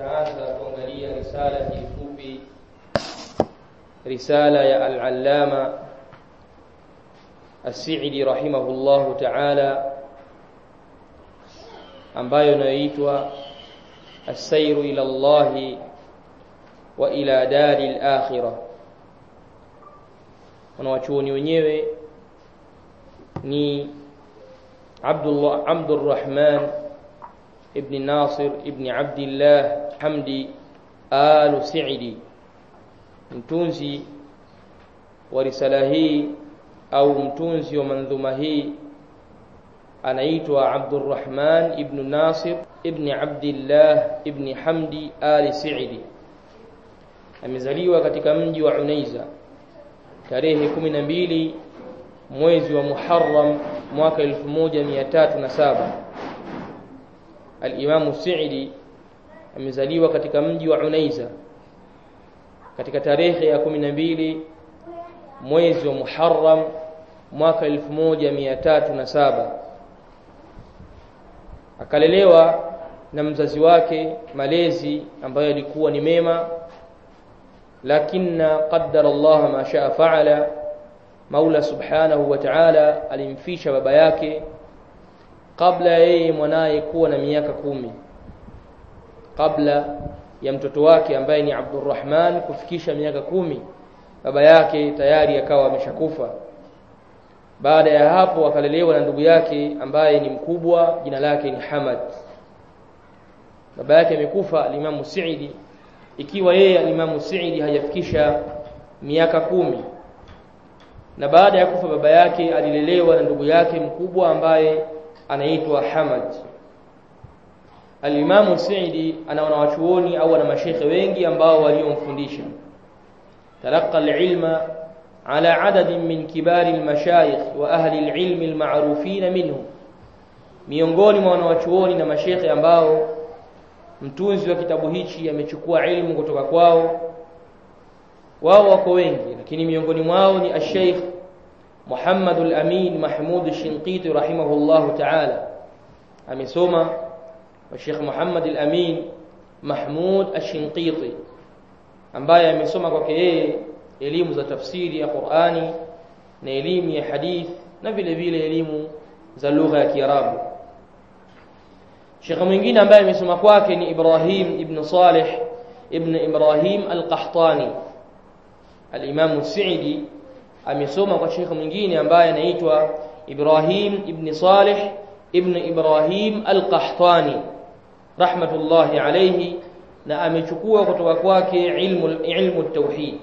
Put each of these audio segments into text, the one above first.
tutaanza kuangalia risala hii fupi risala ya al-allama as-Sa'idi rahimahullahu ta'ala ambayo inaitwa as-sayru ila Allah wa ila dari al-akhirah wanawachuoni wenyewe ni Abdullah Abdurrahman ibn Nasir ibn Abdullah Hamdi Al Sa'idi mtunzi wa risala hii au mtunzi wa mandhuma hii anaitwa Abdurrahman ibn Nasir ibn Abdullah ibn Hamdi Al Sa'idi amezaliwa katika mji wa Unaiza tarehe 12 mwezi wa Muharram mwaka 1307 Al-Imam Sa'idi amezaliwa katika mji wa Unaiza. Katika tarehe ya 12 mwezi wa Muharram mwaka 1307 akalelewa na mzazi wake malezi ambayo yalikuwa ni mema. Lakinna qaddara Allah ma shaa fa'ala. Maula Subhanahu wa Ta'ala alimfisha baba yake. Kabla yeye mwanaye kuwa na miaka kumi kabla ya mtoto wake ambaye ni Abdurrahman kufikisha miaka kumi baba yake tayari akawa ameshakufa. Baada ya hapo akalelewa na ndugu yake ambaye ni mkubwa jina lake ni Hamad. Baba yake amekufa alimamu Sa'idi ikiwa yeye alimamu Sa'idi hajafikisha miaka kumi. Na baada ya kufa baba yake alilelewa na ndugu yake mkubwa ambaye anaitwa Hamad Al-Imam Sa'idi ana wanawachuoni au ana mashekhe wengi ambao waliomfundisha. Alilma ala adad min kibari al-mashayikh wa ahli al-ilm al-ma'rufin miongoni mwa wanawachuoni na mashekhe ambao mtunzi wa kitabu hichi amechukua ilmu kutoka kwao wao wako wengi lakini miongoni mwao ni ash-Sheikh Muhammad al-Amin Mahmud al-Shinqiti rahimahullahu ta'ala. Amesoma Sheikh Muhammad al-Amin Mahmud al-Shinqiti ambaye amesoma kwake yeye elimu za tafsiri ya Qur'ani na elimu ya hadith na vile vile elimu za lugha ya Kiarabu Sheikh mwingine ambaye amesoma kwake ni Ibrahim ibn Salih ibn Ibrahim al-Qahtani al-Imam Sa'idi amesoma kwa shekhe mwingine ambaye anaitwa Ibrahim ibn Salih ibn Ibrahim al-Qahtani rahmatullahi alayhi na amechukua kutoka kwake ilmu ilmu tauhid.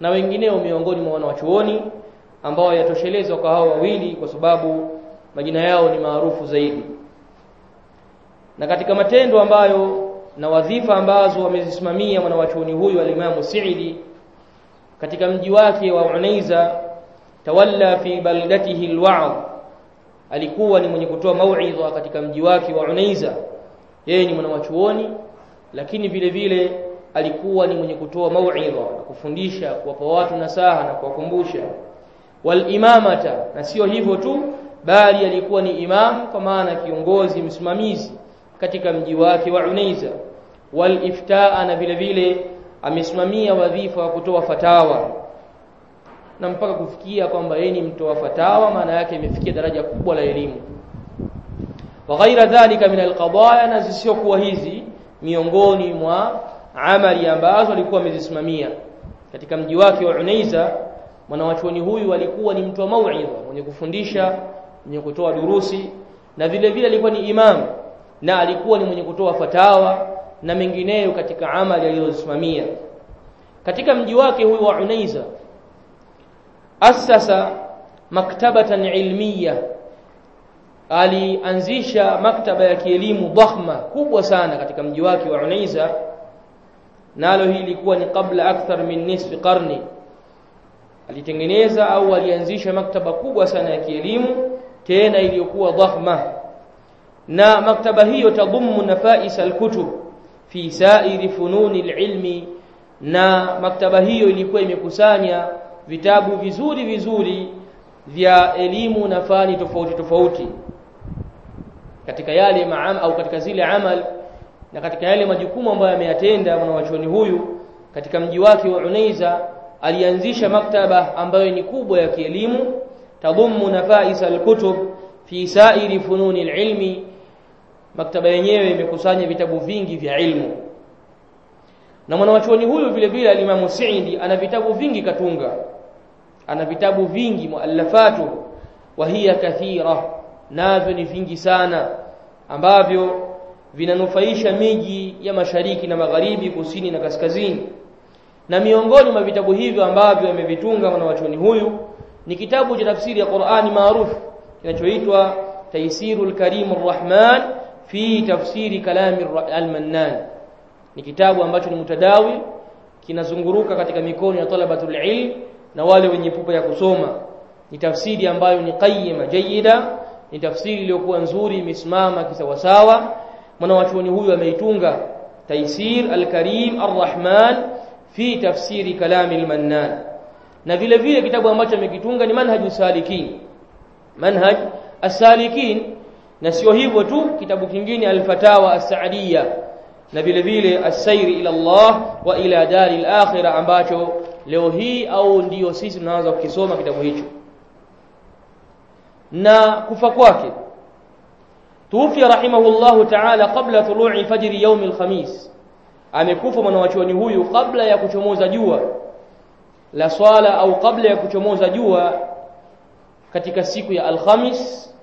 Na wengineo miongoni mwa wanawachuoni ambao yatoshelezwa kwa hao wawili kwa sababu majina yao ni maarufu zaidi. Na katika matendo ambayo na wadhifa ambazo wamezisimamia mwanawachuoni huyu alimamu siidi katika mji wake wa Unaiza tawalla fi baldatihi alwa'd alikuwa ni mwenye kutoa mauidha katika mji wake wa Unaiza. Yeye ni mwanawachuoni lakini vile vile alikuwa ni mwenye kutoa mauidha kufundisha kuwapa watu nasaha na kuwakumbusha. Wal imamata na sio hivyo tu bali alikuwa ni imamu kwa maana kiongozi msimamizi katika mji wake wa Unaiza. Wal iftaa na vile vile amesimamia wadhifa wa kutoa fatawa na mpaka kufikia kwamba yeye ni mtoa fatawa maana yake imefikia daraja kubwa la elimu. Wa ghaira dhalika min alqadaya na zisiokuwa hizi miongoni mwa amali ambazo alikuwa amezisimamia. Katika mji wake wa Unaiza mwanawachuoni huyu alikuwa ni mtu wa mauidha mwenye kufundisha mwenye kutoa durusi na vile vile alikuwa ni imam na alikuwa ni mwenye kutoa fatawa na mengineyo katika amali aliyozisimamia. Katika mji wake huyu wa Unaiza asasa maktabatan ilmiya. Alianzisha maktaba ya kielimu dhahma kubwa sana katika mji wake wa Unaiza. Nalo hili lilikuwa ni kabla akthar min nisfi qarni. Alitengeneza au alianzisha maktaba kubwa sana ya kielimu tena iliyokuwa dhahma na maktaba hiyo tadhumu nafais alkutub fi sa'iri fununi alilmi. Na maktaba hiyo ilikuwa imekusanya vitabu vizuri vizuri vya elimu na fani tofauti tofauti katika yale maam au katika zile amal na katika yale majukumu ambayo ameyatenda mwanachuoni huyu katika mji wake wa uneiza alianzisha maktaba ambayo ni kubwa ya kielimu tadhumu nafais alkutub fi sairi fununi alilmi. Maktaba yenyewe imekusanya vitabu vingi vya ilmu. Na mwanachuoni huyu vile vile alimamu Saidi ana vitabu vingi katunga ana vitabu vingi muallafatu wa hiya kathira navyo ni vingi sana ambavyo vinanufaisha miji ya mashariki na magharibi kusini na kaskazini. Na miongoni mwa vitabu hivyo ambavyo amevitunga mwanawachoni huyu ni kitabu cha tafsiri ya Qur'ani maarufu kinachoitwa Taisirul Karim Rahman fi tafsiri kalami al-Mannan ni kitabu ambacho ni mutadawi kinazunguruka katika mikono ya talabatul ilm na wale wenye pupa ya kusoma ni tafsiri ambayo ni qayyima jayyida ni tafsiri iliyokuwa nzuri imesimama kisawasawa. Mwanachuoni huyu ameitunga Taisir alkarim arrahman fi tafsiri kalami al-Mannan. Na vile vile kitabu ambacho amekitunga ni manhaju salikin manhaj as-salikin na sio hivyo tu kitabu kingine al-Fatawa as-Sa'diyya. Na vile vile as-sayr ila Allah wa ila daril akhirah ambacho leo hii au ndiyo sisi tunaanza kukisoma kitabu hicho? Na kufa kwake. Tufi rahimahullahu ta'ala qabla tulu'i fajri yaumi al-khamis amekufa mwanachuoni huyu kabla ya kuchomoza jua. La swala au kabla ya kuchomoza jua katika siku ya alhamis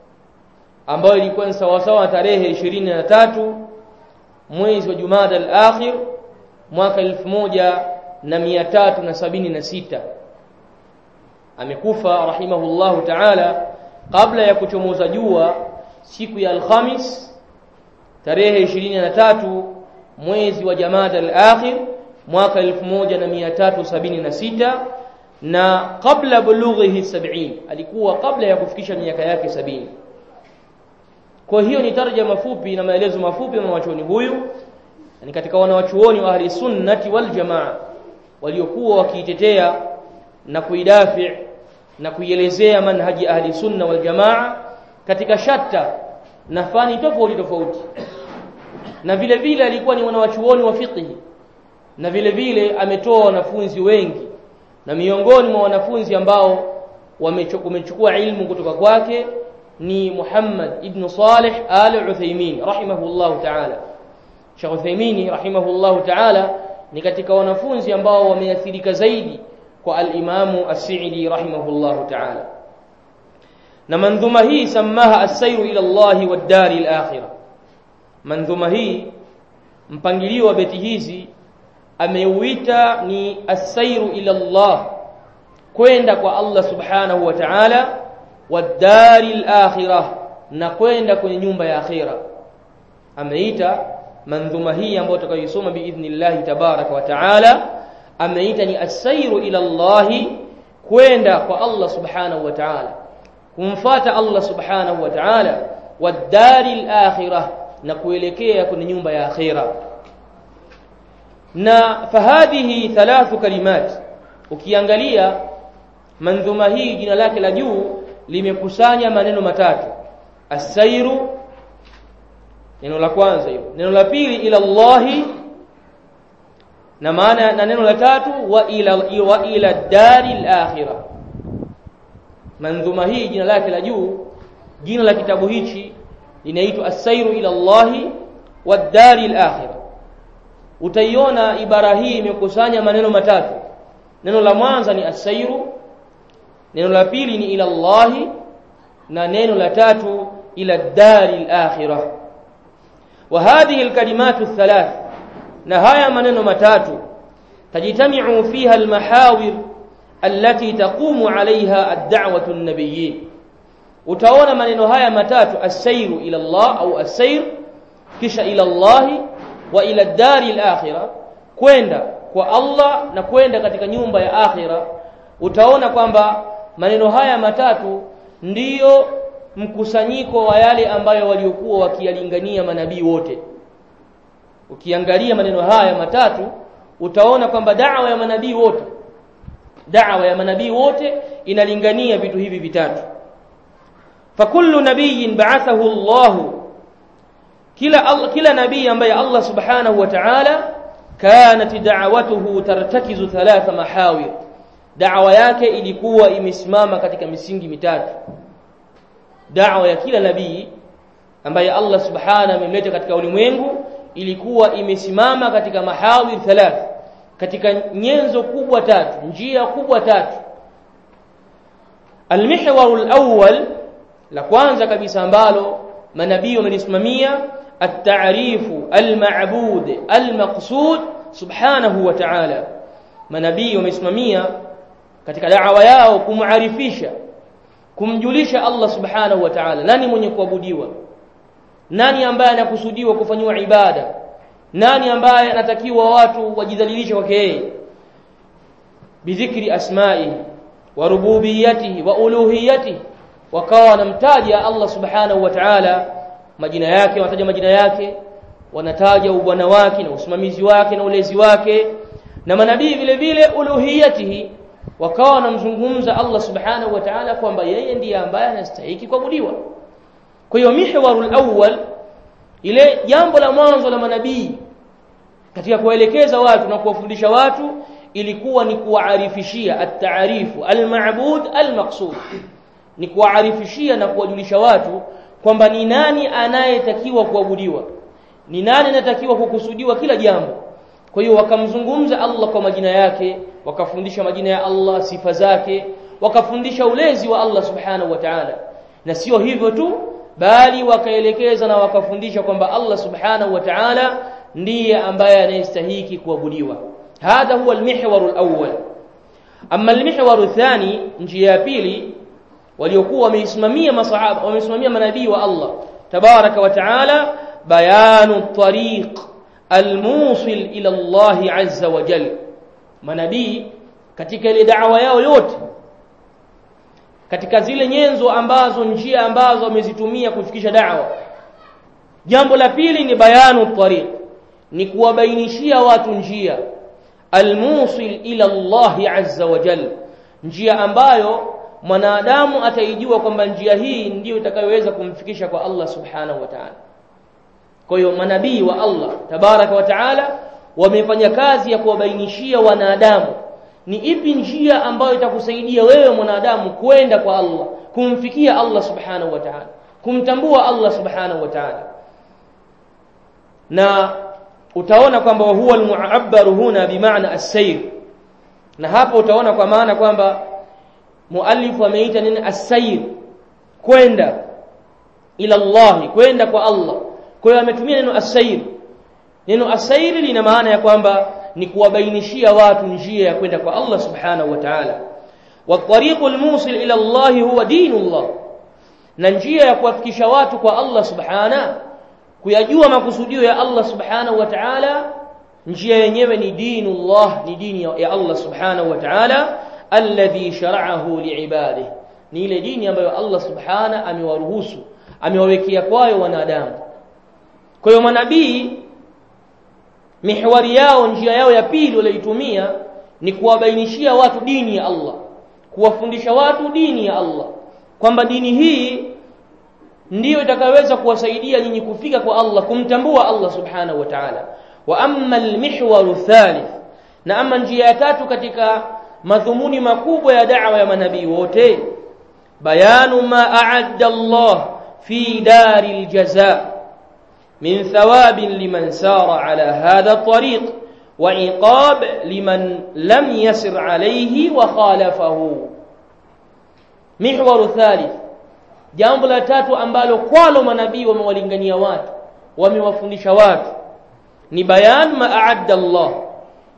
ambayo ilikuwa ni sawasawa tarehe 23 mwezi wa Jumada al-akhir mwaka 1376 amekufa rahimahullahu ta'ala kabla ya kuchomoza jua siku ya alhamis tarehe 23 mwezi wa Jamada al-akhir mwaka 1376 na kabla bulughihi 70 alikuwa kabla ya kufikisha miaka yake sabini. Kwa hiyo ni tarjama fupi na maelezo mafupi ya mwanachuoni huyu ni katika wanawachuoni wa ahli sunnati wal jamaa waliokuwa wakiitetea na kuidafi na kuielezea manhaji ahli sunna wal jamaa katika shatta na fani tofauti tofauti. Na vile vile alikuwa ni wanawachuoni wa fiqh na vile vile ametoa wanafunzi wengi na miongoni mwa wanafunzi ambao wamechukua ilmu kutoka kwake ni Muhammad ibn Salih al-Uthaymeen rahimahullahu ta'ala. Sheikh Uthaymeen rahimahullahu ta'ala ni katika wanafunzi ambao wameathirika zaidi kwa al-Imamu As-Sa'idi rahimahullahu ta'ala. Na mandhuma hii samaha as-sayru ila Allah wad-dari al-akhirah. Mandhuma hii mpangilio wa beti hizi ameuita ni as-sayru ila Allah kwenda kwa Allah subhanahu wa ta'ala wadari al-akhirah na kwenda kwenye nyumba ya akhira ameita mandhuma hii ambayo tutakayoisoma biidhnillah tabaraka wa taala ameita ni as-sayru ila Allah kwenda kwa Allah subhanahu wa ta'ala kumfata Allah subhanahu wa ta'ala wadaril al-akhirah na kuelekea kwenye nyumba ya akhira. Na fahadhihi thalathu kalimat ukiangalia mandhuma hii jina lake la juu limekusanya maneno matatu. Asairu neno la kwanza hilo. Neno la pili ila Allahi na maana na neno la tatu wa ila wa ila daril akhirah mandhuma hii jina lake la juu jina la kitabu hichi linaitwa asairu ila Allahi wa daril akhirah utaiona ibara hii imekusanya maneno matatu. Neno la mwanza ni asairu neno la pili ni ila Allahi na neno la tatu ila dari al-akhirah wa hadhihi al-kalimat ath-thalath na haya maneno matatu tajitami'u fiha al-mahawir allati taqumu 'alayha ad-da'watu an-nabiyyin. Utaona maneno haya matatu as-sayru ila Allah au as-sayr kisha ila Allah wa ila dari al-akhirah. Kwenda kwa Allah na kwenda katika nyumba ya akhira utaona kwamba maneno haya matatu ndiyo mkusanyiko wa yale ambayo waliokuwa wakiyalingania manabii wote. Ukiangalia maneno haya matatu utaona kwamba da'wa ya manabii wote da'wa ya manabii wote inalingania vitu hivi vitatu. Fakullu nabiyyin ba'athahu Allahu kila kila nabii ambaye Allah subhanahu wa ta'ala kanat da'watuhu tartakizu thalatha mahawir. Da'wa yake ilikuwa imesimama katika misingi mitatu da'wa ya kila nabii ambaye Allah subhanahu amemleta katika ulimwengu ilikuwa imesimama katika mahawir thalath katika nyenzo kubwa tatu njia kubwa tatu almihwaru alawwal la kwanza kabisa ambalo manabii wamelisimamia at-ta'rifu al-ma'bud al-maqsud subhanahu wa ta'ala manabii wamesimamia katika da'wa yao kumarifisha kumjulisha Allah subhanahu wa ta'ala. Nani mwenye kuabudiwa? Nani ambaye anakusudiwa kufanywa ibada? Nani ambaye anatakiwa watu wajidhalilishe kwake yeye? Bidhikri asma'i wa rububiyyatihi wa uluhiyyatihi wakawa wanamtaja Allah subhanahu wa ta'ala majina yake wanataja majina yake wanataja ubwana wake na usimamizi wake na ulezi wake. Na manabii vile vile uluhiyatihi wakawa wanamzungumza Allah subhanahu wa ta'ala kwamba yeye ndiye ambaye anastahili kuabudiwa. Kwa hiyo mihwarul awwal ile jambo la mwanzo la manabii katika kuwaelekeza watu na kuwafundisha watu ilikuwa ni kuwaarifishia at-ta'rifu al-ma'bud al-maqsud. Ni kuwaarifishia na kuwajulisha watu kwamba ni nani anayetakiwa kuabudiwa. Ni nani anatakiwa kukusudiwa kila jambo. Kwa hiyo wakamzungumza Allah kwa majina yake wakafundisha majina ya Allah sifa zake wakafundisha ulezi wa Allah subhanahu wa ta'ala na sio hivyo tu bali wakaelekeza na wakafundisha kwamba Allah subhanahu wa ta'ala ndiye ambaye anayestahiki kuabudiwa hadha huwa almihwaru alawwal amma almihwaru thani njia ya pili waliokuwa wameisimamia masahaba wameisimamia manabii wa Allah tabaraka wa taala bayanu tariq almusil ila Allah azza wa jalla manabii katika ile da'wa yao yote katika zile nyenzo ambazo njia ambazo wamezitumia kufikisha da'wa. Jambo la pili ni bayanu tariq ni kuwabainishia watu njia. Almusil ila Allah azza wa jalla njia ambayo mwanadamu ataijua kwamba njia hii ndiyo itakayoweza kumfikisha kwa Allah subhanahu wa ta'ala. Kwa hiyo manabii wa Allah tabaraka wa ta'ala wamefanya kazi ya kuwabainishia wanadamu. Ni ipi njia ambayo itakusaidia wewe mwanadamu kwenda kwa Allah kumfikia Allah subhanahu wa ta'ala kumtambua Allah subhanahu wa ta'ala? Na utaona kwamba huwa almu'abbaru huna bimaana as-sayr. Na hapo utaona kwa maana kwamba muallif ameita nini? As-sayr. Kwenda ila Allah kwenda kwa Allah. Kwa hiyo ametumia neno as-sayr neno as-sayr lina maana ya kwamba ni kuwabainishia watu njia ya kwenda kwa Allah subhanahu wa ta'ala. Wa tariqul musil ila Allah huwa dinullah. Na njia ya kuwafikisha watu kwa Allah subhana kuyajua makusudio ya Allah subhanahu wa ta'ala njia yenyewe ni dinullah ni dini ya Allah subhanahu wa ta'ala alladhi shar'ahu liibadihi. Ni ile dini ambayo Allah subhana amewaruhusu amewawekea kwayo wanadamu. Kwa hiyo manabii mihwari yao njia yao ya pili walioitumia ni kuwabainishia watu dini ya Allah kuwafundisha watu dini ya Allah kwamba dini hii ndiyo itakayoweza kuwasaidia nyinyi kufika kwa Allah kumtambua Allah subhanahu wa ta'ala. Wa amma almihwaru thalith na ama njia ya tatu katika madhumuni makubwa ya da'wa ya manabii wote bayanu ma a'adda Allah fi daril jazaa min thawabin liman sara ala hadha at-tariq wa iqab liman lam yasir alayhi wa khalafahu. Mihwaru thalith jambo la tatu ambalo kwalo manabii wamewalingania watu wamewafundisha watu ni bayan ma a'adda Allah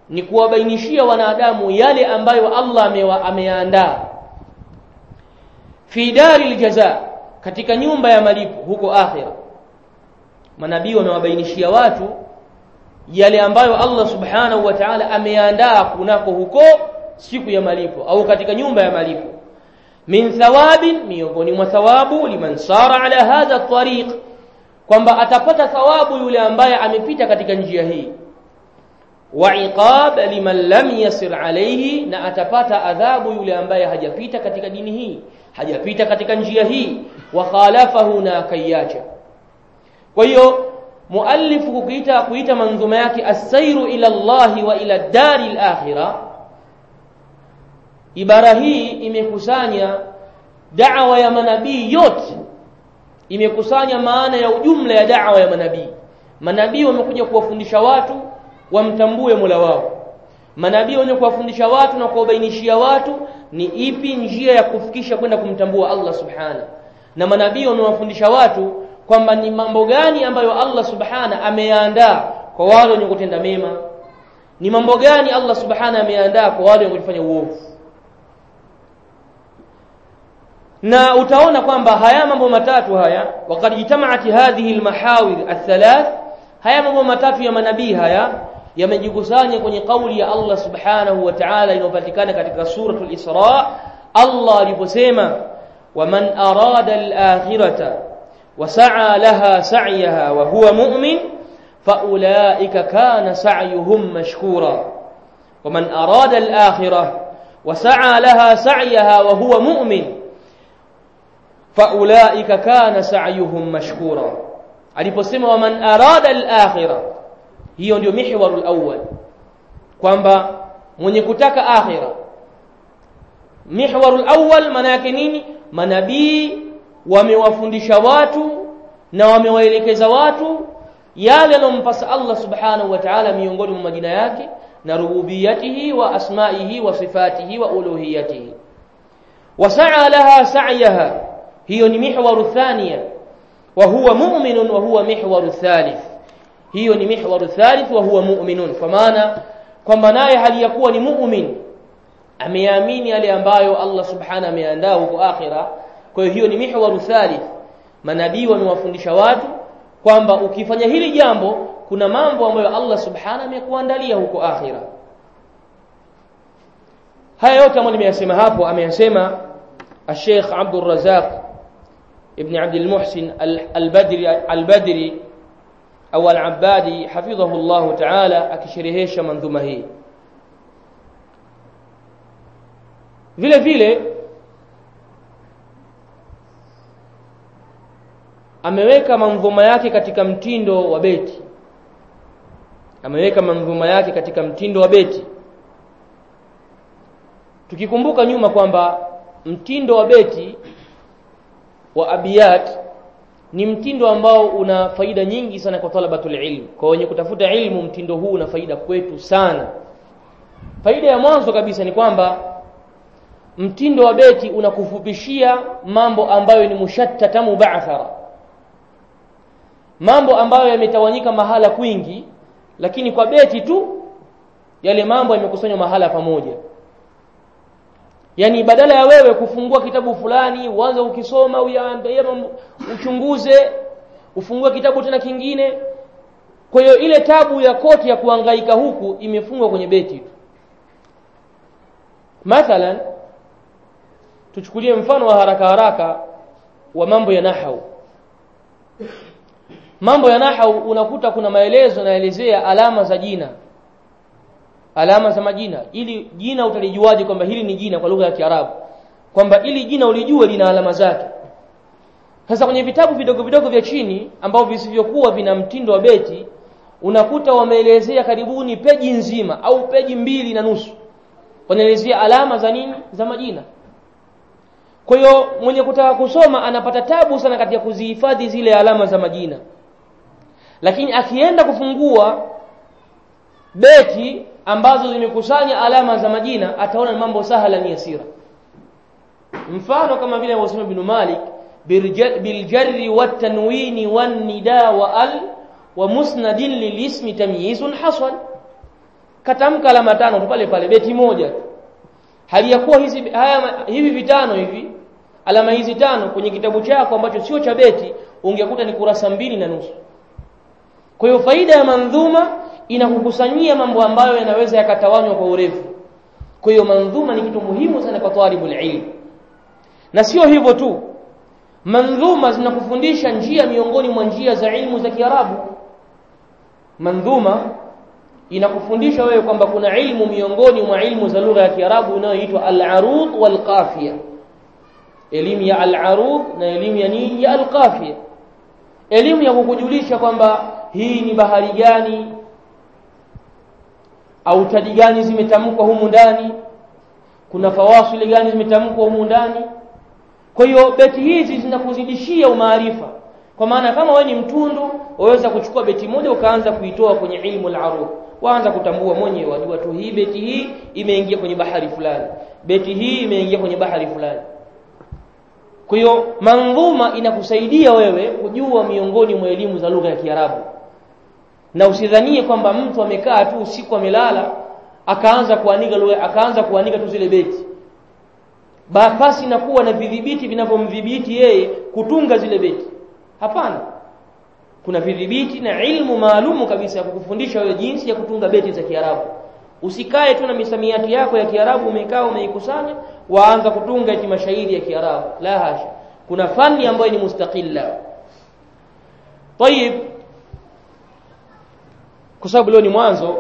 ni kuwabainishia wanadamu yale ambayo Allah ameyaandaa fi daril jaza katika nyumba ya malipo huko akhira manabii wamewabainishia watu yale ambayo Allah subhanahu wa ta'ala ameandaa kunako huko siku ya malipo au katika nyumba ya malipo. Min thawabin miongoni mwa thawabu liman sara ala hadha tariq kwamba atapata thawabu yule ambaye amepita katika njia hii. Wa iqab liman lam yasir alayhi na atapata adhabu yule ambaye hajapita katika dini hii hajapita katika njia hii. Wa khalafahu na kayacha kwa hiyo muallifu kukiita kuita manzuma yake as-sairu ila Allah wa ila dari al-akhirah ibara hii imekusanya da'wa ya manabii yote. Imekusanya maana ya ujumla ya da'wa ya manabii. Manabii wamekuja kuwafundisha watu wamtambue Mola wao. Manabii wenye kuwafundisha watu na kuwabainishia watu ni ipi njia ya kufikisha kwenda kumtambua Allah subhana na manabii wamewafundisha watu kwamba ni mambo gani ambayo Allah subhana ameyaandaa kwa wale wenye kutenda mema ni mambo gani Allah subhana ameyaandaa kwa wale wenye kufanya uovu na utaona kwamba haya mambo matatu haya wakati jitamaati hadhihi almahawir athalath haya mambo matatu ya manabii haya yamejikusanya kwenye kauli ya Allah subhanahu wa ta'ala inayopatikana katika suratul Isra Allah aliposema waman arada al-akhirata wasa'a laha sa'yaha wa huwa mu'min faulaika kana sa'yuhum mashkura waman arada al-akhirah wasa'a laha sa'yaha wa huwa mu'min faulaika kana sa'yuhum mashkura aliposema waman arada al-akhirah. Hiyo ndio mihwarul awwal. Kwamba mwenye kutaka akhira mihwarul awwal maana yake nini? Manabii wamewafundisha watu na wamewaelekeza watu yale anompasa Allah subhanahu wa ta'ala miongoni mwa majina yake na rububiyatihi wa asma'ihi wa sifatihi wa uluhiyatihi. Wasa'a laha sa'yaha hiyo ni mihwaru thania wa huwa mu'minun wa huwa mihwaru thalith hiyo ni mihwaru thalith wa huwa mu'minun. Kwa maana kwamba naye hali ya kuwa ni mu'min ameamini yale ambayo Allah subhanahu ameandaa huko akhira kwa hiyo hiyo ni mihwaru thalith manabii wamewafundisha watu kwamba ukifanya hili jambo kuna mambo ambayo Allah subhanahu amekuandalia huko akhira haya yote ambayo nimeyasema hapo ameyasema الشيخ عبد الرزاق ابن عبد المحسن البدري البدري au al-Abbadi hafidhahu Allah ta'ala akisherehesha mandhuma hii vile vile ameweka manzuma yake katika mtindo wa beti. Ameweka manzuma yake katika mtindo wa beti. Tukikumbuka nyuma kwamba mtindo wa beti wa abiyat ni mtindo ambao una faida nyingi sana kwa talabatul ilm. Kwa wenye kutafuta ilmu mtindo huu una faida kwetu sana. Faida ya mwanzo kabisa ni kwamba mtindo wa beti unakufupishia mambo ambayo ni mushattata mubaathara mambo ambayo yametawanyika mahala kwingi lakini kwa beti tu yale mambo yamekusanywa mahala pamoja. Yani badala ya wewe kufungua kitabu fulani uanze ukisoma uyaangalie uchunguze ufungue kitabu tena kingine. Kwa hiyo ile tabu ya koti ya kuangaika huku imefungwa kwenye beti tu. Mathalan tuchukulie mfano wa haraka haraka wa mambo ya nahau mambo ya nahau unakuta kuna maelezo naelezea alama za jina. Alama za majina. Ili jina utalijuaje kwamba hili ni jina kwa lugha ya Kiarabu? Kwamba ili jina ulijue lina alama zake. Sasa kwenye vitabu vidogo vidogo vya chini ambao visivyokuwa vina mtindo wa beti unakuta wameelezea karibuni peji nzima au peji mbili na nusu. Wanaelezea alama za nini? Za majina. Kwa hiyo mwenye kutaka kusoma anapata tabu sana katika kuzihifadhi zile alama za majina lakini akienda kufungua beti ambazo zimekusanya alama za majina ataona mambo sahala ni yasira mfano kama vile alivyosema ibn Malik biljarri watanwini wannida wa al wa musnadin lilismi tamyizun hasal katamka alama tano pale pale beti moja hali ya kuwa hizi haya hivi vitano hivi alama hizi tano kwenye kitabu chako ambacho sio cha beti ungekuta ni kurasa mbili na nusu kwa hiyo faida ya mandhuma inakukusanyia mambo ambayo yanaweza yakatawanywa kwa urefu. Kwa hiyo mandhuma ni kitu muhimu sana kwa talibul ilm. Na sio hivyo tu. Mandhuma zinakufundisha njia miongoni mwa njia za ilmu za Kiarabu. Mandhuma inakufundisha wewe kwamba kuna ilmu miongoni mwa ilmu za lugha ya Kiarabu inayoitwa al-arud wal-qafiya elimu ya al-arud na elimu ya nini? Ya al-qafiya elimu ya kukujulisha kwamba hii ni bahari gani? Au tadi gani zimetamkwa humu ndani? Kuna fawasili gani zimetamkwa humu ndani? Kwa hiyo beti hizi zinakuzidishia umaarifa. Kwa maana kama wewe ni mtundu waweza kuchukua beti moja ukaanza kuitoa kwenye ilmu al-aruf waanza kutambua mwenyewe wajua tu hii beti hii imeingia kwenye bahari fulani. Beti hii imeingia kwenye bahari fulani. Kwa hiyo mandhuma inakusaidia wewe kujua miongoni mwa elimu za lugha ya Kiarabu na usidhanie kwamba mtu amekaa tu usiku amelala akaanza kuandika lugha akaanza kuandika tu zile beti basi na kuwa na vidhibiti vinavyomdhibiti yeye kutunga zile beti hapana kuna vidhibiti na ilmu maalumu kabisa ya kukufundisha wewe jinsi ya kutunga beti za Kiarabu usikae tu na misamiati yako ya Kiarabu umekaa umeikusanya waanza kutunga eti mashairi ya Kiarabu la hasha kuna fani ambayo ni mustaqilla طيب kwa sababu leo ni mwanzo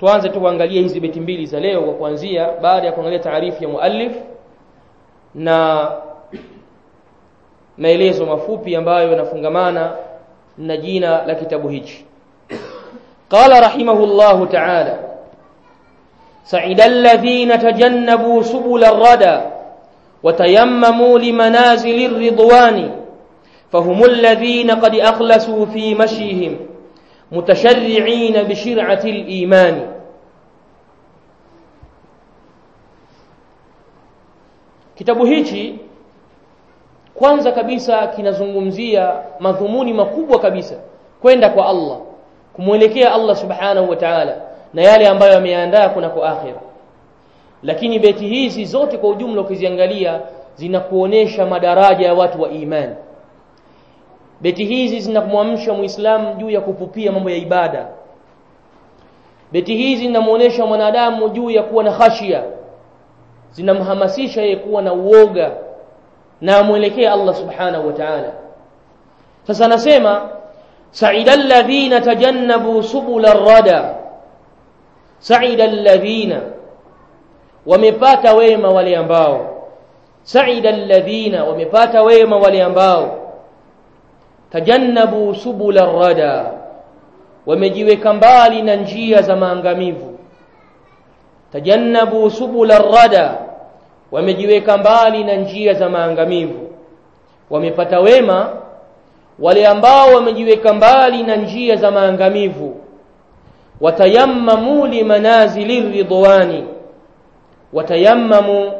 tuanze tu kuangalia hizi beti mbili za leo kwa kuanzia baada ya kuangalia taarifu ya muallif na maelezo mafupi ambayo yanafungamana na jina la kitabu hichi قال رحمه الله تعالى سعد الذين تجنبوا سبل الردى وتيمموا لمنازل الرضوان فهم الذين قد أ في مشيهم متشرعين بشرعة الإيمان. كتابه ع ة ا ل إ ي م ا كوانزا كبيسا كنزومزيا مظموني مكوبا كبيسا كويندك و الله كمولكي الله سبحانه وتعالى نيالي ام بيا مياندا كنكو اخر لكني بيتي هيزي زوتي كو جملوكي زينغاليا زينكو نشا ايمان beti hizi zinamwamsha muislamu juu ya kupupia mambo ya ibada. Beti hizi zinamuonesha mwanadamu juu ya kuwa na khashia. Zinamhamasisha yeye kuwa na uoga na amwelekee Allah subhanahu wa ta'ala. Sasa anasema sa'ida alladhina tajannabu subula rada. Sa'ida alladhina. Wamepata wema wale ambao. Sa'ida alladhina. Wamepata wema wale ambao tajannabu subula rada wamejiweka mbali na njia za maangamivu. Tajannabu subula rada wamejiweka mbali na njia za maangamivu. Wamepata wema wale ambao wamejiweka mbali na njia za maangamivu. Watayammamu limanazili ridwani watayammamu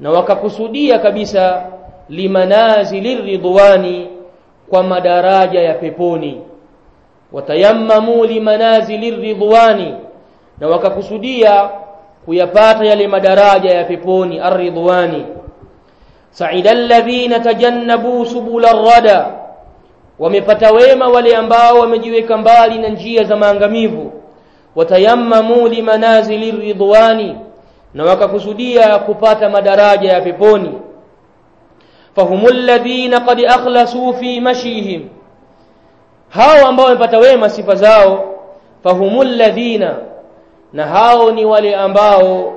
na wakakusudia kabisa limanazili ridwani kwa madaraja ya peponi. Watayammamu limanazili ridwani na wakakusudia kuyapata yale madaraja ya peponi arridwani. Sa'ida alladhina tajannabu subula rada wamepata wema wale ambao wamejiweka mbali na njia za maangamivu. Watayammamu limanazili ridwani na wakakusudia kupata madaraja ya peponi fahumul alladhina qad akhlasu fi mashihim hao ambao wamepata wema sifa zao fahumul alladhina na hao ni wale ambao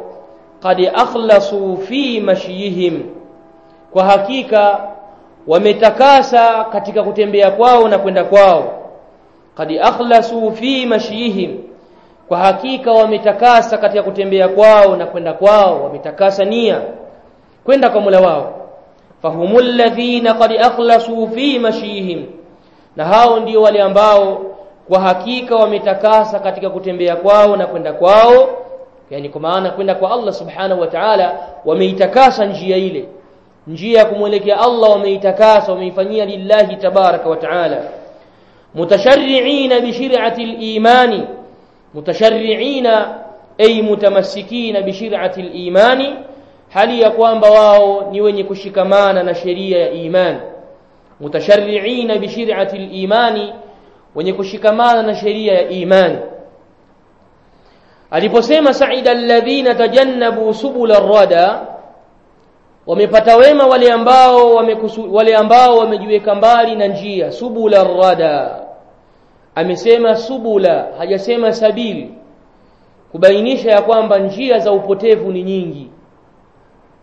qad akhlasu fi mashihim kwa hakika wametakasa katika kutembea kwao na kwenda kwao. qad akhlasu fi mashiihim kwa hakika wametakasa katika kutembea kwao na kwenda kwao. Wametakasa nia. Kwenda kwa mula wao fahumul ladhina qad akhlasu fi mashiyihim na hao ndio wale ambao kwa hakika wametakasa katika kutembea kwao na kwenda kwao yani kwa maana kwenda kwa Allah subhanahu wa ta'ala wameitakasa njia ile njia ya kumwelekea Allah wameitakasa wameifanyia lillahi tabaraka wa ta'ala mutasharri'ina bi shir'ati al-imani mutasharri'ina ay mutamassikina bi shir'ati al-imani hali ya kwamba wao ni wenye kushikamana na sheria ya imani mutasharri'ina bi shir'ati al-imani wenye kushikamana na sheria ya imani aliposema sa'ida alladhina tajannabu subul ar-rada wamepata wema wale ambao wale ambao wamejiweka mbali na njia subul ar-rada amesema subula hajasema sabili kubainisha ya kwamba njia za upotevu ni nyingi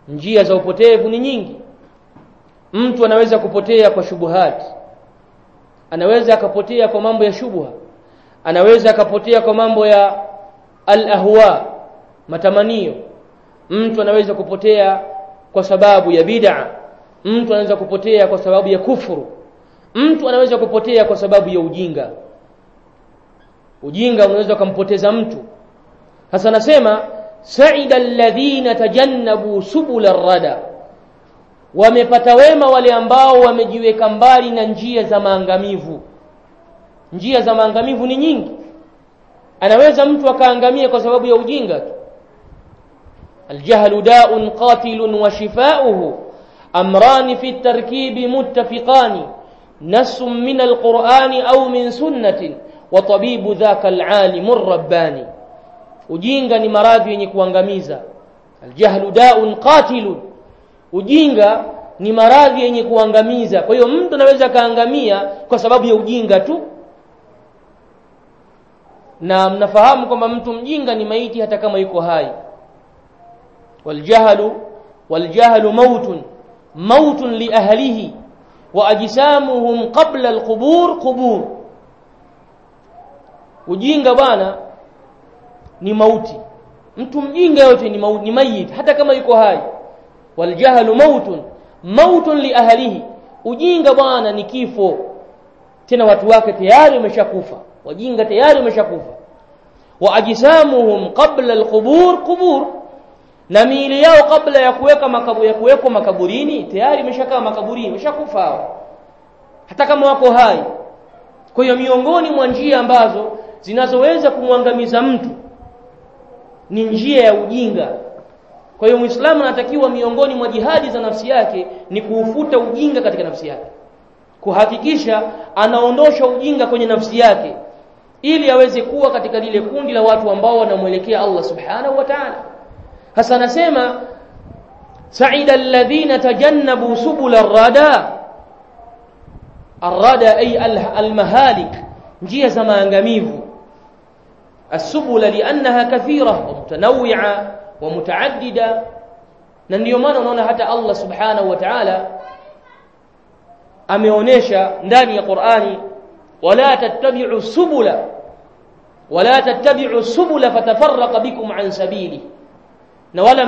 njia za upotevu ni nyingi. Mtu anaweza kupotea kwa shubuhati. Anaweza akapotea kwa mambo ya shubha. Anaweza akapotea kwa mambo ya al-ahwa matamanio. Mtu anaweza kupotea kwa sababu ya bid'a. Mtu anaweza kupotea kwa sababu ya kufuru. Mtu anaweza kupotea kwa sababu ya ujinga. Ujinga unaweza kumpoteza mtu. Sasa nasema سعد alladhina tajannabu subul arrada, wamepata wema wale ambao wamejiweka mbali na njia za maangamivu. Njia za maangamivu ni nyingi, anaweza mtu akaangamia kwa sababu ya ujinga tu. Aljahlu daun qatilun wa shifaa'uhu amrani fi tarkibi muttafiqani nassun min alqur'ani au min sunnatin wa tabibu dhaka alalimu rabbani ujinga ni maradhi yenye kuangamiza. Aljahlu daun qatilun. Ujinga ni maradhi yenye kuangamiza. Kwa hiyo mtu anaweza kaangamia kwa sababu ya ujinga tu. Na mnafahamu kwamba mtu mjinga ni maiti hata kama yuko hai. Waljahlu waljahlu mautun. Mautun li ahlihi. Wa ajsamuhum qabla alqubur qubur. Ujinga bwana ni mauti. Mtu mjinga yote ni mauti ni mayit hata kama yuko hai. Waljahlu mautun mautun li ahlihi. Ujinga bwana ni kifo. Tena watu wake tayari wameshakufa. Wajinga tayari wameshakufa. Wa ajsamuhum qabla alqubur qubur na miili yao kabla ya kuweka makabu ya kuwekwa makaburini tayari imeshakaa makaburini imeshakufa hata kama wako hai. Kwa hiyo miongoni mwa njia ambazo zinazoweza kumwangamiza mtu ni njia ya ujinga. Kwa hiyo muislamu anatakiwa miongoni mwa jihadi za nafsi yake ni kuufuta ujinga katika nafsi yake. Kuhakikisha anaondosha ujinga kwenye nafsi yake ili aweze kuwa katika lile kundi la watu ambao wanamwelekea Allah subhanahu wa ta'ala. Hasa anasema sa'ida alladhina tajannabu subul rada. Arrada ay almahalik njia za maangamivu السبل لأنها كثيرة ومتنوعة ومتعددة. ا ك ث حتى الله سبحانه وتعالى أ م ي داني ق ولا تتبع السبل ولا تتبع السبل فتفرق بكم عن سبيله. نوالا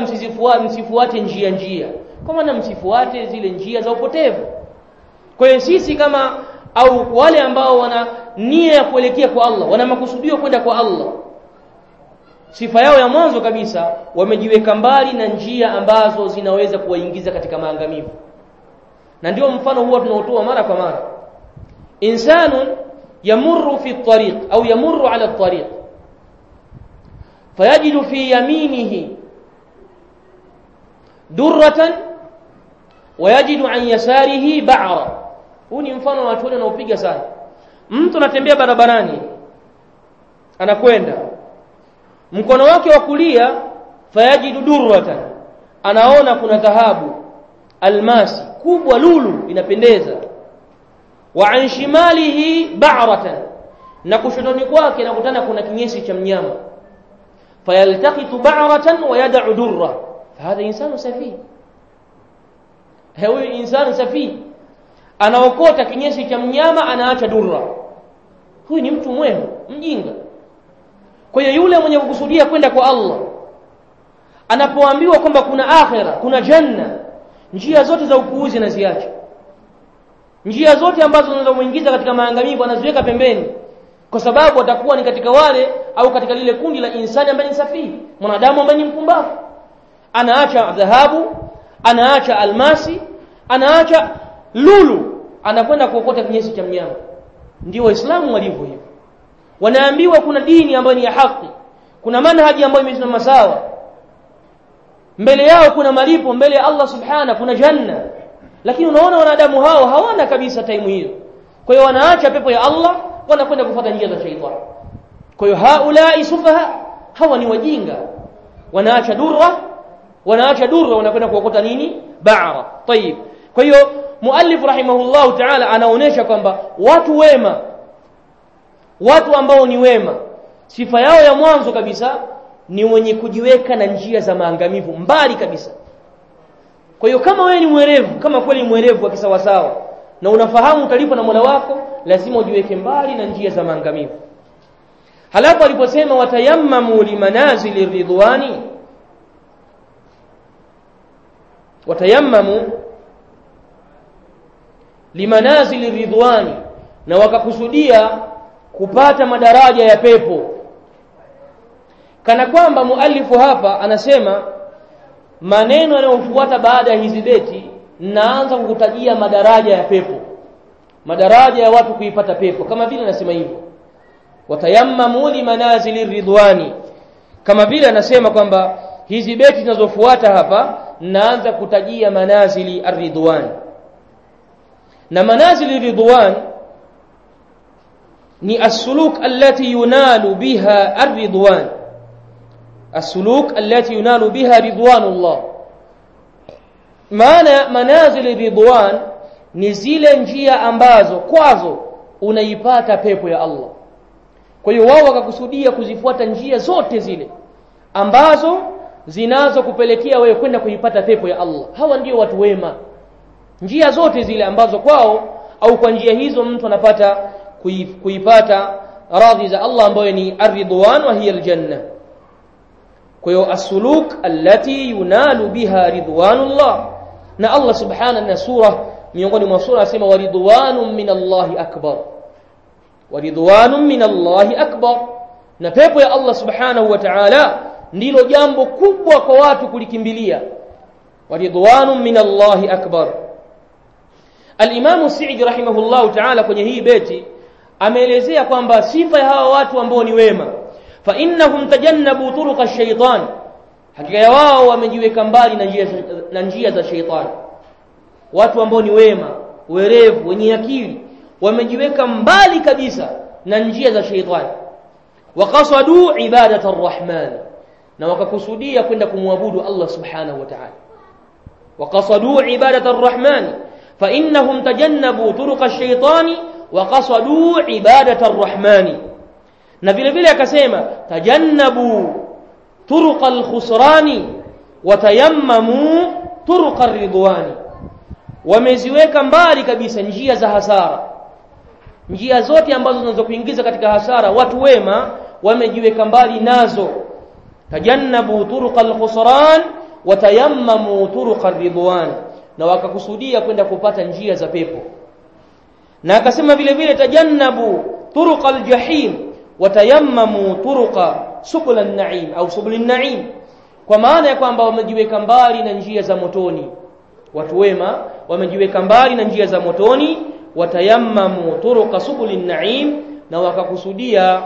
مسفوات جيا جيا. كما نمسفوات زي لنجيا زوكتيف كويسيسي كما au wale ambao wana nia ya kuelekea kwa Allah wana makusudio kwenda kwa Allah. Sifa yao ya mwanzo kabisa wamejiweka mbali na njia ambazo zinaweza kuwaingiza katika maangamivu. Na ndio mfano huwa tunaotoa mara kwa mara. Insanun yamurru fi tariq au yamurru ala tariq fayajidu fi yaminihi durratan wayajidu an yasarihi ba'ra huu ni mfano wa watu wanaopiga sana. Mtu anatembea barabarani anakwenda. Mkono wake wa kulia fayajidu durratan anaona kuna dhahabu. Almasi kubwa lulu inapendeza. Wa an shimalihi ba'ratan na kushotoni kwake nakutana kuna kinyesi cha mnyama. Fayaltaqitu ba'ratan wa yad'u durra. Fahadha insanu safi. Huyu insanu safi anaokota kinyesi cha mnyama anaacha dura huyu ni mtu mwema mjinga. Kwa hiyo yule mwenye kukusudia kwenda kwa Allah anapoambiwa kwamba kuna akhira kuna janna njia zote za upuuzi anaziacha. Njia zote ambazo zinazomuingiza katika maangamivu anaziweka pembeni kwa sababu atakuwa ni katika wale au katika lile kundi la insani ambaye ni safihi mwanadamu ambaye ni mpumbavu. Anaacha dhahabu anaacha almasi anaacha lulu anakwenda kuokota kinyesi cha mnyama ndio waislamu walivyo hivyo wanaambiwa kuna dini ambayo ni ya haki kuna manhaji ambayo imesimama sawa. Mbele yao kuna malipo mbele ya Allah subhana kuna janna. Lakini unaona wanadamu hao hawana kabisa taimu hiyo. Kwa hiyo wanaacha pepo ya Allah wanakwenda kufuata njia za shaitani. Kwa hiyo haulai sufaha hawa ni wajinga. Wanaacha durra wanaacha durra wanakwenda kuokota nini? Baara. Tayib kwa hiyo muallif rahimahullahu ta'ala anaonesha kwamba watu wema watu ambao ni wema sifa yao ya mwanzo kabisa ni wenye kujiweka na njia za maangamivu mbali kabisa. Kwa hiyo kama wewe ni mwerevu kama kweli mwerevu wa kisawasawa na unafahamu utalipo na Mola wako lazima ujiweke mbali na njia za maangamivu. Halafu aliposema watayammamu limanazili ridwani watayammamu limanazili ridwani na wakakusudia kupata madaraja ya pepo. Kana kwamba muallifu hapa anasema maneno yanayofuata baada ya hizi beti naanza kukutajia madaraja ya pepo. Madaraja ya watu kuipata pepo. Kama vile anasema hivyo watayammamu limanazili ridwani. Kama vile anasema kwamba hizi beti zinazofuata hapa naanza kutajia manazili aridwan na manazili ridwan ni as-suluk allati yunalu biha ar-ridwan. As-suluk allati yunalu biha ridwanullah. Maana manazili ridwan ni zile njia ambazo kwazo unaipata pepo ya Allah. Kwa hiyo wao wakakusudia kuzifuata njia zote zile ambazo zinazokupelekea wewe kwenda kuipata pepo ya Allah. Hawa ndio watu wema njia zote zile ambazo kwao au kwa njia hizo mtu anapata kuipata radhi za Allah ambayo ni ar-ridwan wa hiya al-janna kwa hiyo as-suluk allati yunalu biha ridwanullah. Na Allah subhanahu na sura miongoni mwa sura anasema waridwanun min Allahi akbar. Waridwanun min Allahi akbar. Na pepo ya Allah subhanahu wa ta'ala ndilo jambo kubwa kwa watu kulikimbilia. Waridwanun min Allahi akbar Al-Imam Sa'id rahimahullah ta'ala kwenye hii beti ameelezea kwamba sifa ya hawa watu ambao ni wema fa innahum tajannabu turuq ash-shaytan hakika ya wao wamejiweka mbali na njia na njia za shaytan watu ambao ni wema werevu wenye akili wamejiweka mbali kabisa na njia za shaytan waqasadu ibadata ar-rahman na wakakusudia kwenda kumwabudu Allah subhanahu wa ta'ala waqasadu ibadata ar-rahman فإنهم تجنبوا طرق الشيطان وقصدوا عبادة ب ا د ة الرحمن تجنبوا طرق الخسران وتيمموا طرق الرضوان. ومزيويكا مبارك ب س ن ج نجيا زوتي امبارك نزوك ينجزك ك ه س ا ومزيويكا مبارك نازو. تجنبوا طرق الخسران وتيمموا طرق الرضوان. Na wakakusudia kwenda kupata njia za pepo. Na akasema vile vile tajannabu turqal jahim watayammamu turuqa subul an-na'im au subul an-na'im. Kwa maana ya kwamba wamejiweka mbali na njia za motoni. Watu wema wamejiweka mbali na njia za motoni watayammamu turuqa subul an-na'im na wakakusudia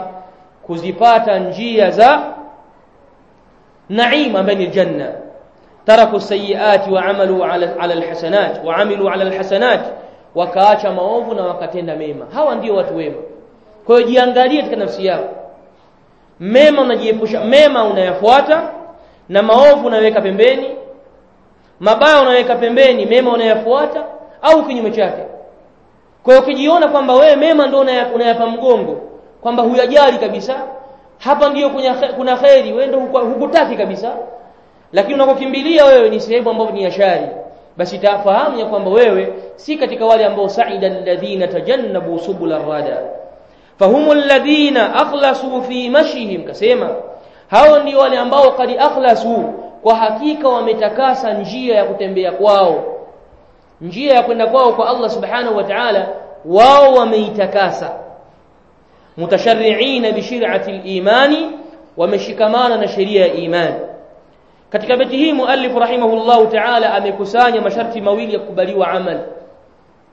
kuzipata njia za naim ambaye ni janna taraku sayiati wa amalu ala, alhasanat wa amilu ala alhasanat wakaacha maovu na wakatenda mema. Hawa ndio watu wema. Kwa hiyo jiangalie katika nafsi yako mema unajiepusha mema unayafuata na maovu unaweka pembeni. Mabaya unaweka pembeni mema unayafuata au kinyume chake. Kwa hiyo ukijiona kwamba wewe mema ndio unayapa mgongo kwamba huyajali kabisa hapa ndio kuna kheri wewe ndio hukutaki kabisa lakini unakokimbilia wewe ni sehemu ambayo ni yashari basi tafahamu ya kwamba wewe si katika wale ambao sa'ida alladhina tajannabu subul rada. Fahumul ladhina akhlasu fi mashihim kasema hao ndio wale ambao kadi akhlasu kwa hakika wametakasa njia ya kutembea kwao. Njia ya kwenda kwao kwa Allah subhanahu wa ta'ala wao wameitakasa. Mutasharri'ina bi shir'ati al-imani wameshikamana na sheria ya imani katika beti hii muallif rahimahullahu ta'ala amekusanya masharti mawili ya kukubaliwa amal.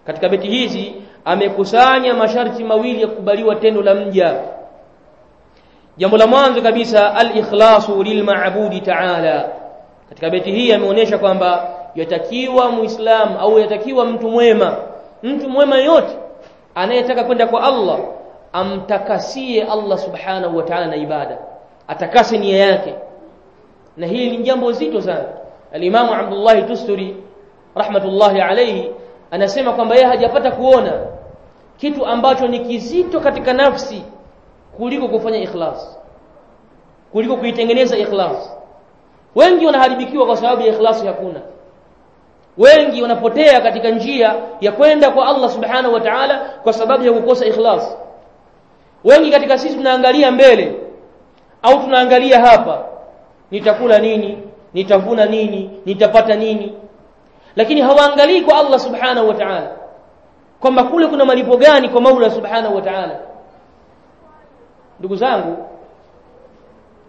Katika beti hizi amekusanya masharti mawili ya kukubaliwa tendo la mja. Jambo la mwanzo kabisa al-ikhlasu lilma'budi ta'ala. Katika beti hii ameonyesha kwamba yatakiwa muislamu au yatakiwa mtu mwema mtu mwema yote anayetaka kwenda kwa Allah amtakasie Allah subhanahu wa ta'ala na ibada. Atakase nia yake na hili ni jambo zito sana. Alimamu Abdullah Tusturi rahmatullahi alayhi anasema kwamba yeye hajapata kuona kitu ambacho ni kizito katika nafsi kuliko kufanya ikhlas kuliko kuitengeneza ikhlas. Wengi wanaharibikiwa kwa sababu ya ikhlas hakuna. Wengi wanapotea katika njia ya kwenda kwa Allah subhanahu wa ta'ala kwa sababu ya kukosa ikhlas. Wengi katika sisi tunaangalia mbele au tunaangalia hapa nitakula nini? Nitavuna nini? Nitapata nini? Lakini hawaangalii kwa Allah subhanahu wa ta'ala. Kwamba kule kuna malipo gani kwa Mola subhanahu wa ta'ala. Ndugu zangu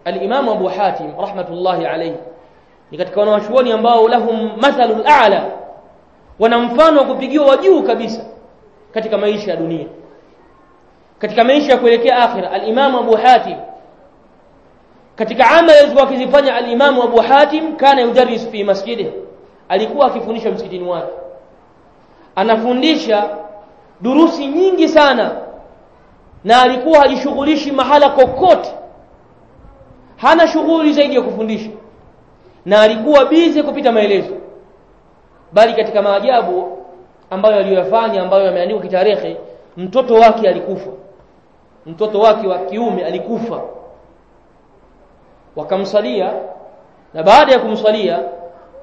al-Imam Abu Hatim rahmatullahi alayhi ni katika wanawachuoni ambao lahum mathalul a'la. Wana mfano wa kupigiwa wa juu kabisa katika maisha ya dunia. Katika maisha ya kuelekea akhira al-Imam Abu Hatim katika amali alizokuwa akizifanya al-Imam Abu Hatim kana yudarris fi masjidi. Alikuwa akifundisha msikitini wake anafundisha durusi nyingi sana. Na alikuwa hajishughulishi mahala kokote. Hana shughuli zaidi ya kufundisha. Na alikuwa bize kupita maelezo. Bali katika maajabu ambayo aliyoyafanya ambayo yameandikwa kitarehe mtoto wake alikufa. Mtoto wake wa kiume alikufa wakamsalia na baada ya kumsalia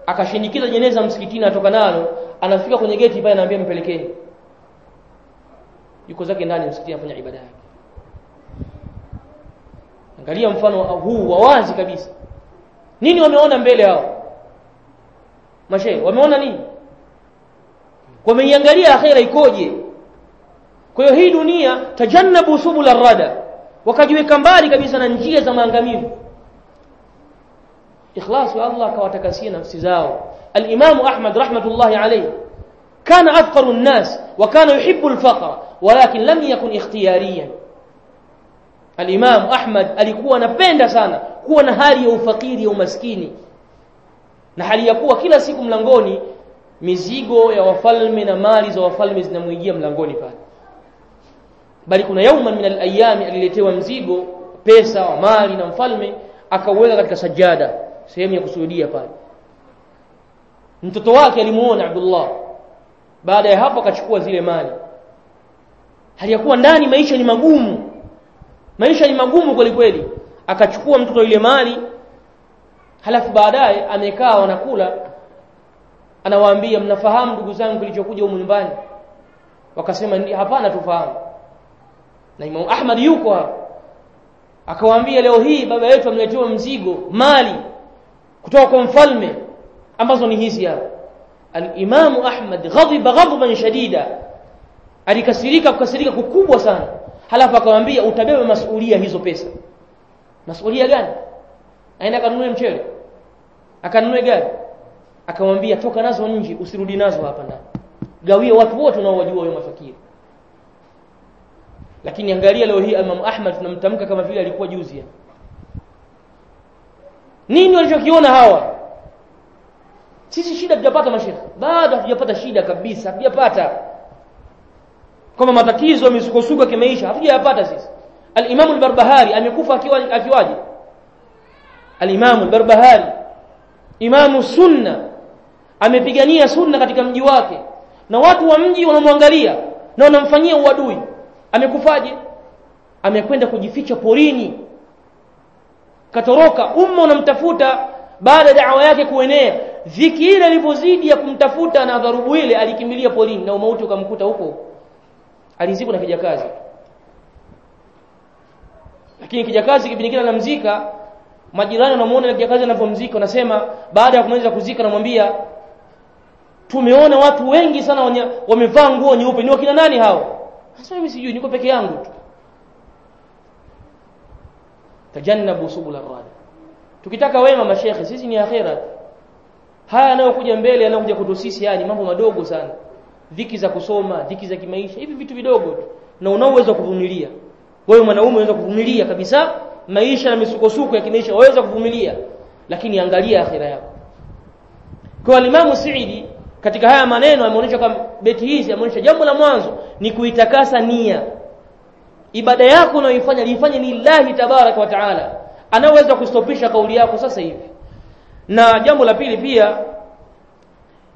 akashindikiza jeneza msikitini atoka nalo anafika kwenye geti pale anaambia mpelekeni. Yuko zake ndani msikitini afanya ibada yake. Angalia mfano huu wa wazi kabisa. Nini wameona mbele hao mashe wameona nini? Wameiangalia akhira ikoje? Kwa hiyo hii dunia tajannabu subul rada wakajiweka mbali kabisa na njia za maangamivu إ خ ل الله كواتكاسين ا ف س ز ا الله عليه كان أ الناس وكان يحب الفقر ولكن لم يكن اختياريا. الإمام أحمد إ م ا الي كوانا بين سانا كوانا هاري أو فقير أو مسكيني. نحن يقوى كلا سيكم لانغوني مزيغو يا وفالمنا مالي زو وفالمي زنمويه ملانغوني ف ا بل كنا يوما من الأيام اللي أ ي ا م التي تيوى مزيغو بسا ومالي نمفالمي أ ك و ل ا لك س sehemu ya kusujudia pale. Mtoto wake alimuona Abdullah. Baada ya hapo akachukua zile mali. Hali ya kuwa ndani maisha ni magumu. Maisha ni magumu kweli kweli. Akachukua mtoto ile mali halafu baadaye amekaa wanakula. Anawaambia mnafahamu ndugu zangu kilichokuja humu nyumbani? Wakasema hapana tufahamu. Na Imam Ahmad yuko hapo akawaambia leo hii baba yetu ameletewa mzigo mali kutoka kwa mfalme ambazo ni hizi hapa. al-Imam Ahmad ghadiba ghadban shadida. Alikasirika kukasirika kukubwa sana. Halafu akamwambia utabeba masuhulia hizo pesa. Masuhulia gani? Aenda kanunue mchele? Akanunue gari? Akamwambia toka nazo nje usirudi nazo hapa ndani. Gawie watu wote unaowajua wao mafakiri. Lakini angalia leo hii Imam Ahmad tunamtamka kama vile alikuwa juzi nini walichokiona hawa? Sisi shida tujapata mashekhe. Bado hatujapata shida kabisa hatujapata. Kwamba matatizo misukosuko kimeisha hatujayapata sisi. Alimamu al-Barbahari amekufa akiwa akiwaje? Alimamu al-Barbahari imamu sunna amepigania sunna katika mji wake. Na watu wa mji wanamwangalia na wanamfanyia uadui. Amekufaje? Amekwenda kujificha porini katoroka umma unamtafuta baada ya dawa yake kuenea. Dhiki ile ilivyozidi ya kumtafuta na dharubu ile alikimbilia polini na umauti ukamkuta huko. Alizikwa na kijakazi. Lakini kijakazi kipindi kile anamzika majirani wanamuona na kijakazi anapomzika wanasema baada ya kumaliza kuzika anamwambia tumeona watu wengi sana wamevaa nguo nyeupe. Ni wakina nani hao? Sasa mimi sijui niko peke yangu tu tajannabu subul arrad tukitaka wema mashekhe sisi ni akhera haya yanayokuja mbele yanayokuja kwetu sisi haya ni mambo madogo sana. Dhiki za kusoma dhiki za kimaisha hivi vitu vidogo tu. Na unao uwezo kuvumilia wewe mwanaume unaweza kuvumilia kabisa maisha na misukosuko ya kimaisha waweza kuvumilia. Lakini angalia akhira yako. Kwa Imam Saidi katika haya maneno ameonyesha kama beti hizi ameonyesha jambo la mwanzo ni kuitakasa nia ibada yako unayoifanya liifanye lillahi tabaraka wa taala. Anaweza kustopisha kauli yako sasa hivi. Na jambo la pili pia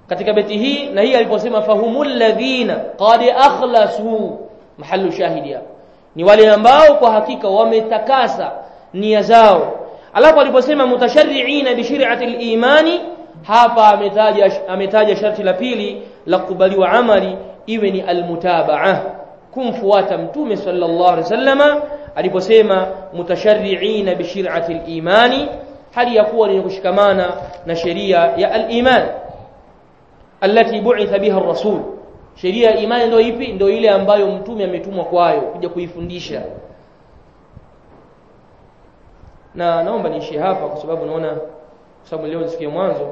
katika beti hii na hii aliposema fahumul ladhina qad akhlasu mahallu shahidi ni wale ambao kwa hakika wametakasa nia zao. Alafu aliposema mutashariina bi shari'ati al-imani hapa ametaja ametaja sharti la pili la kukubaliwa amali iwe ni almutabaa kumfuata mtume sallallahu alaihi wasallama aliposema mutasharri'ina bi shir'ati al-imani hali ya kuwa ni kushikamana na sheria ya al-iman allati bu'itha biha ar-rasul. Sheria ya imani ndio ipi? Ndio ile ambayo mtume ametumwa kwayo kuja kuifundisha. Na naomba niishie hapa kwa sababu naona kwa sababu leo nisikie mwanzo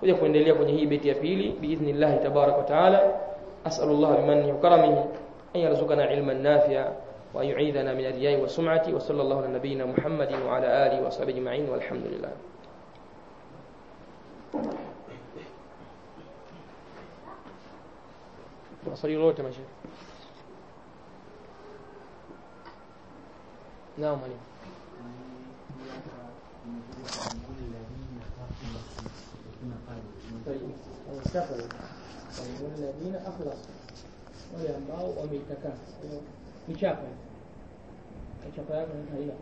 kuja kuendelea kwenye hii beti ya pili biidhnillah tabarak wa taala. As'alullah bimanni wa karamihi أن يرزقنا علما نافعا وأن يعيذنا من الرياء والسمعة وصلى الله على نبينا محمد وعلى آله وصحبه أجمعين والحمد لله. صلي روته شيخ نعم عليكم طيب. طيب، الذين أخلصوا. Wale ambao wameitakasa ni chapa chapa yake haina